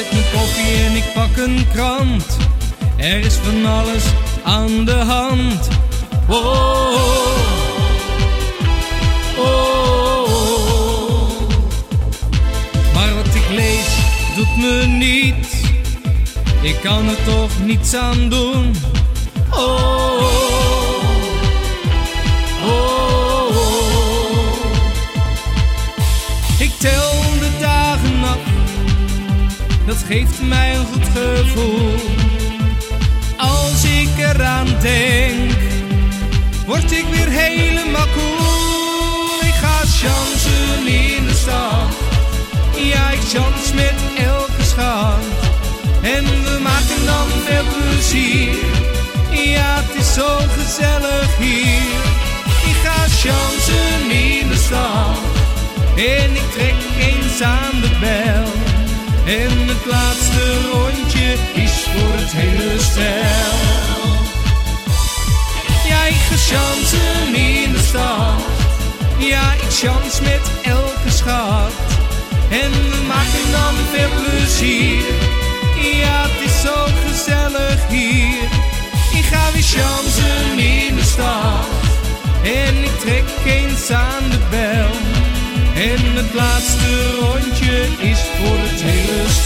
koffie en ik pak een krant. Er is van alles aan de hand. Oh, oh, oh. Maar wat ik lees doet me niet. Ik kan er toch niets aan doen. Oh, oh, oh. Ik tel dat geeft mij een goed gevoel. Als ik eraan denk, word ik weer helemaal cool. Ik ga chansen in de stad, ja ik chans met elke schat. En we maken dan veel plezier, ja het is zo gezellig hier. Ik ga chansen in de stad, en ik trek eens aan de bel. En het laatste rondje is voor het hele stel. Ja, ik ga chansen in de stad. Ja, ik chans met elke schat. En we maken dan veel plezier. Ja, het is zo gezellig hier. Ik ga weer chansen in de stad. En ik trek eens aan de bel. En het laatste rondje is voor het hele stel.